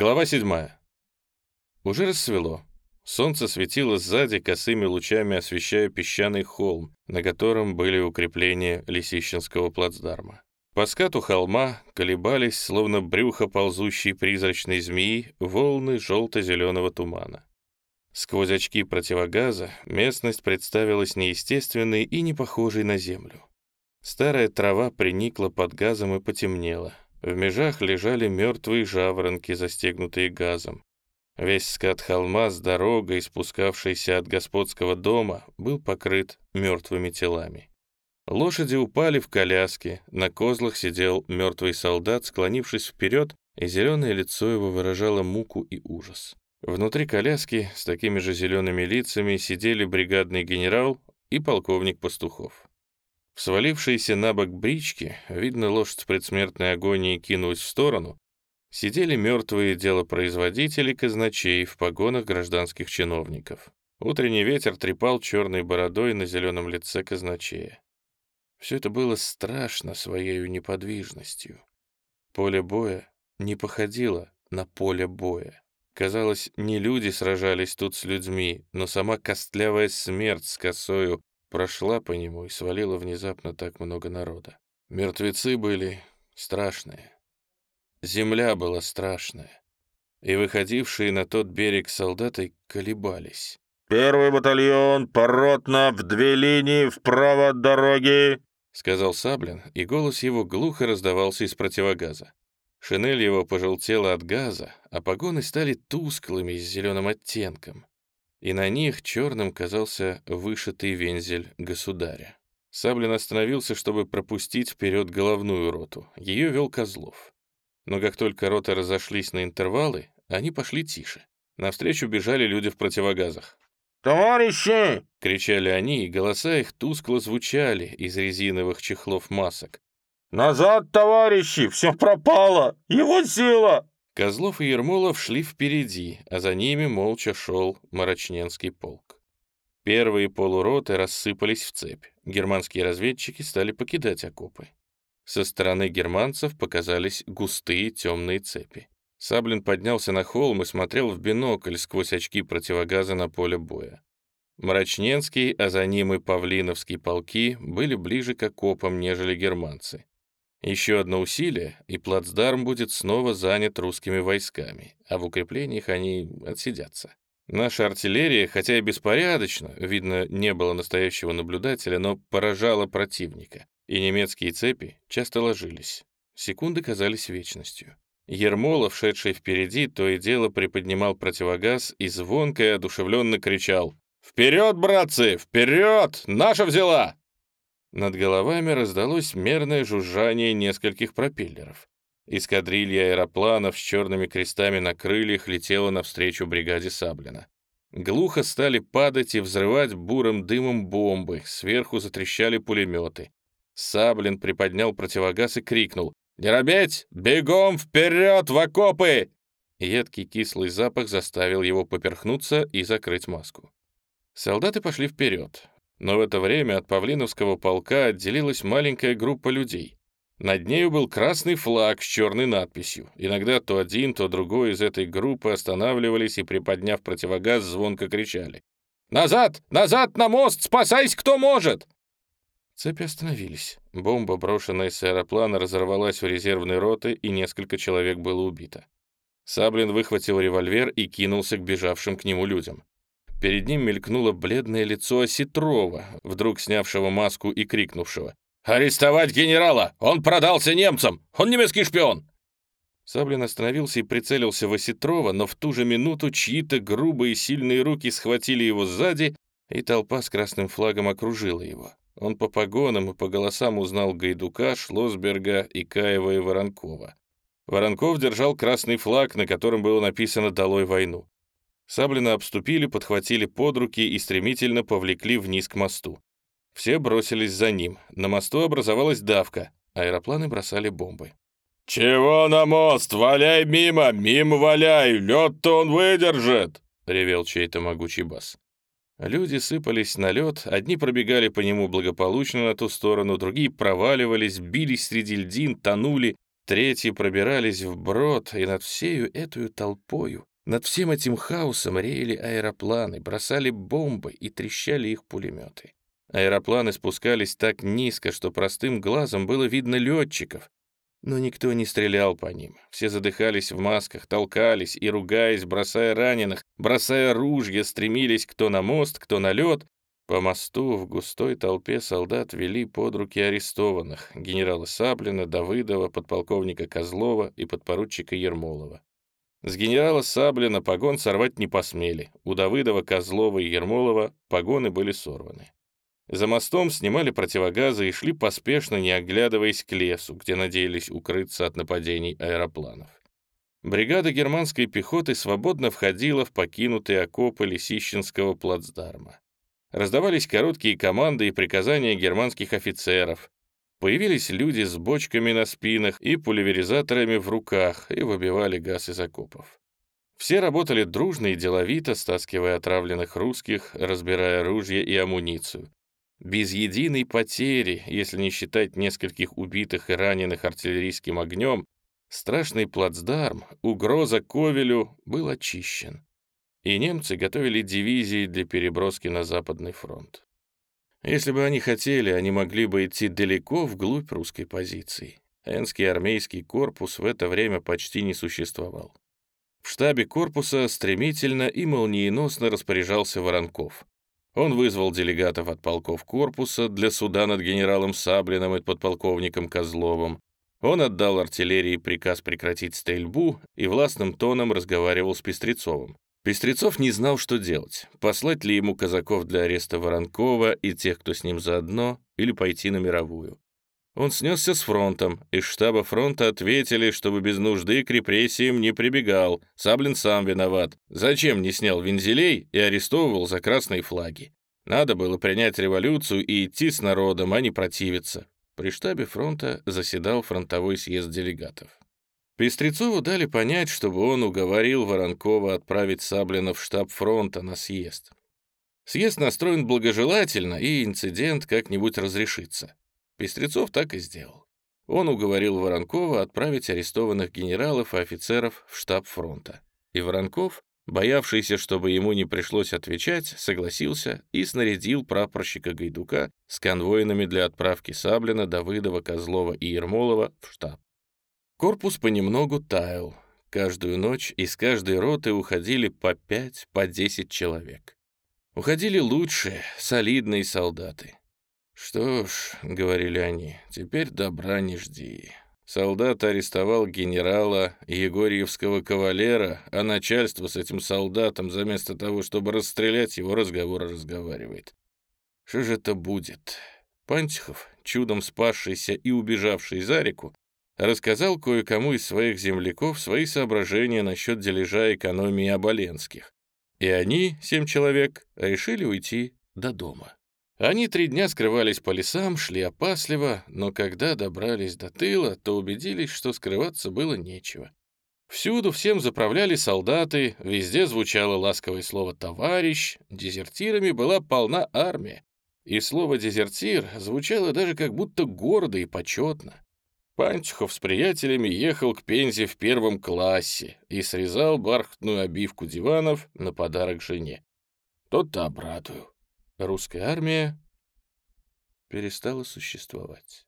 Глава 7. Уже рассвело. Солнце светило сзади косыми лучами, освещая песчаный холм, на котором были укрепления Лисищенского плацдарма. По скату холма колебались, словно брюхо ползущей призрачной змеи, волны желто-зеленого тумана. Сквозь очки противогаза местность представилась неестественной и не похожей на землю. Старая трава приникла под газом и потемнела. В межах лежали мертвые жаворонки, застегнутые газом. Весь скат холма с дорогой, спускавшейся от господского дома, был покрыт мертвыми телами. Лошади упали в коляски, на козлах сидел мертвый солдат, склонившись вперед, и зеленое лицо его выражало муку и ужас. Внутри коляски с такими же зелеными лицами сидели бригадный генерал и полковник Пастухов. В свалившейся на бок бричке, видно, лошадь предсмертной агонии кинулась в сторону, сидели мертвые делопроизводители казначей в погонах гражданских чиновников. Утренний ветер трепал черной бородой на зеленом лице казначея. Все это было страшно своей неподвижностью. Поле боя не походило на поле боя. Казалось, не люди сражались тут с людьми, но сама костлявая смерть с косою прошла по нему и свалила внезапно так много народа. Мертвецы были страшные. Земля была страшная. И выходившие на тот берег солдаты колебались. «Первый батальон, поротно, в две линии, вправо от дороги!» — сказал Саблин, и голос его глухо раздавался из противогаза. Шинель его пожелтела от газа, а погоны стали тусклыми с зеленым оттенком и на них черным казался вышитый вензель государя. Саблин остановился, чтобы пропустить вперед головную роту. Ее вел Козлов. Но как только роты разошлись на интервалы, они пошли тише. Навстречу бежали люди в противогазах. «Товарищи!» — кричали они, и голоса их тускло звучали из резиновых чехлов масок. «Назад, товарищи! Все пропало! Его сила!» Козлов и Ермолов шли впереди, а за ними молча шел Марочненский полк. Первые полуроты рассыпались в цепь. Германские разведчики стали покидать окопы. Со стороны германцев показались густые темные цепи. Саблин поднялся на холм и смотрел в бинокль сквозь очки противогаза на поле боя. Мрачненский, а за ним и Павлиновский полки были ближе к окопам, нежели германцы. Еще одно усилие, и плацдарм будет снова занят русскими войсками, а в укреплениях они отсидятся. Наша артиллерия, хотя и беспорядочно, видно, не было настоящего наблюдателя, но поражала противника, и немецкие цепи часто ложились. Секунды казались вечностью. Ермолов, шедший впереди, то и дело приподнимал противогаз и звонко и одушевленно кричал «Вперед, братцы! Вперед! Наша взяла!» Над головами раздалось мерное жужжание нескольких пропеллеров. Эскадрилья аэропланов с черными крестами на крыльях летела навстречу бригаде Саблина. Глухо стали падать и взрывать бурым дымом бомбы, сверху затрещали пулеметы. Саблин приподнял противогаз и крикнул «Не робеть! Бегом вперед в окопы!» Едкий кислый запах заставил его поперхнуться и закрыть маску. Солдаты пошли вперед. Но в это время от Павлиновского полка отделилась маленькая группа людей. Над нею был красный флаг с черной надписью. Иногда то один, то другой из этой группы останавливались и, приподняв противогаз, звонко кричали. «Назад! Назад на мост! Спасайся, кто может!» Цепи остановились. Бомба, брошенная с аэроплана, разорвалась в резервной роты, и несколько человек было убито. Саблин выхватил револьвер и кинулся к бежавшим к нему людям. Перед ним мелькнуло бледное лицо Осетрова, вдруг снявшего маску и крикнувшего. «Арестовать генерала! Он продался немцам! Он немецкий шпион!» Саблин остановился и прицелился в Осетрова, но в ту же минуту чьи-то грубые сильные руки схватили его сзади, и толпа с красным флагом окружила его. Он по погонам и по голосам узнал Гайдука, Шлосберга, Икаева и Воронкова. Воронков держал красный флаг, на котором было написано «Долой войну». Саблина обступили, подхватили под руки и стремительно повлекли вниз к мосту. Все бросились за ним. На мосту образовалась давка. Аэропланы бросали бомбы. «Чего на мост? Валяй мимо! Мимо валяй! Лед-то он выдержит!» — ревел чей-то могучий бас. Люди сыпались на лед, одни пробегали по нему благополучно на ту сторону, другие проваливались, бились среди льдин, тонули, третьи пробирались вброд, и над всею эту толпою, над всем этим хаосом реяли аэропланы, бросали бомбы и трещали их пулеметы. Аэропланы спускались так низко, что простым глазом было видно летчиков, но никто не стрелял по ним. Все задыхались в масках, толкались и, ругаясь, бросая раненых, бросая ружья, стремились кто на мост, кто на лед. По мосту в густой толпе солдат вели под руки арестованных генерала Саблина, Давыдова, подполковника Козлова и подпоручика Ермолова. С генерала Саблина погон сорвать не посмели. У Давыдова, Козлова и Ермолова погоны были сорваны. За мостом снимали противогазы и шли поспешно, не оглядываясь к лесу, где надеялись укрыться от нападений аэропланов. Бригада германской пехоты свободно входила в покинутые окопы Лисищенского плацдарма. Раздавались короткие команды и приказания германских офицеров. Появились люди с бочками на спинах и пульверизаторами в руках и выбивали газ из окопов. Все работали дружно и деловито, стаскивая отравленных русских, разбирая ружья и амуницию. Без единой потери, если не считать нескольких убитых и раненых артиллерийским огнем, страшный плацдарм, угроза Ковелю был очищен. И немцы готовили дивизии для переброски на Западный фронт. Если бы они хотели, они могли бы идти далеко вглубь русской позиции. Энский армейский корпус в это время почти не существовал. В штабе корпуса стремительно и молниеносно распоряжался Воронков. Он вызвал делегатов от полков корпуса для суда над генералом Саблиным и подполковником Козловым. Он отдал артиллерии приказ прекратить стрельбу и властным тоном разговаривал с Пестрецовым. Пестрецов не знал, что делать. Послать ли ему казаков для ареста Воронкова и тех, кто с ним заодно, или пойти на мировую. Он снесся с фронтом. Из штаба фронта ответили, чтобы без нужды к репрессиям не прибегал. Саблин сам виноват. Зачем не снял вензелей и арестовывал за красные флаги? Надо было принять революцию и идти с народом, а не противиться. При штабе фронта заседал фронтовой съезд делегатов. Пестрецову дали понять, чтобы он уговорил Воронкова отправить Саблина в штаб фронта на съезд. Съезд настроен благожелательно, и инцидент как-нибудь разрешится. Пестрецов так и сделал. Он уговорил Воронкова отправить арестованных генералов и офицеров в штаб фронта. И Воронков, боявшийся, чтобы ему не пришлось отвечать, согласился и снарядил прапорщика Гайдука с конвоинами для отправки Саблина, Давыдова, Козлова и Ермолова в штаб. Корпус понемногу таял. Каждую ночь из каждой роты уходили по пять, по десять человек. Уходили лучшие, солидные солдаты. «Что ж», — говорили они, — «теперь добра не жди». Солдат арестовал генерала Егорьевского кавалера, а начальство с этим солдатом, заместо того, чтобы расстрелять его, разговоры разговаривает. Что же это будет? Пантихов, чудом спасшийся и убежавший за реку, рассказал кое-кому из своих земляков свои соображения насчет дележа экономии Оболенских. И они, семь человек, решили уйти до дома. Они три дня скрывались по лесам, шли опасливо, но когда добрались до тыла, то убедились, что скрываться было нечего. Всюду всем заправляли солдаты, везде звучало ласковое слово «товарищ», дезертирами была полна армия, и слово «дезертир» звучало даже как будто гордо и почетно. Пантюхов с приятелями ехал к Пензе в первом классе и срезал бархатную обивку диванов на подарок жене. Тот-то обрадую. Русская армия перестала существовать.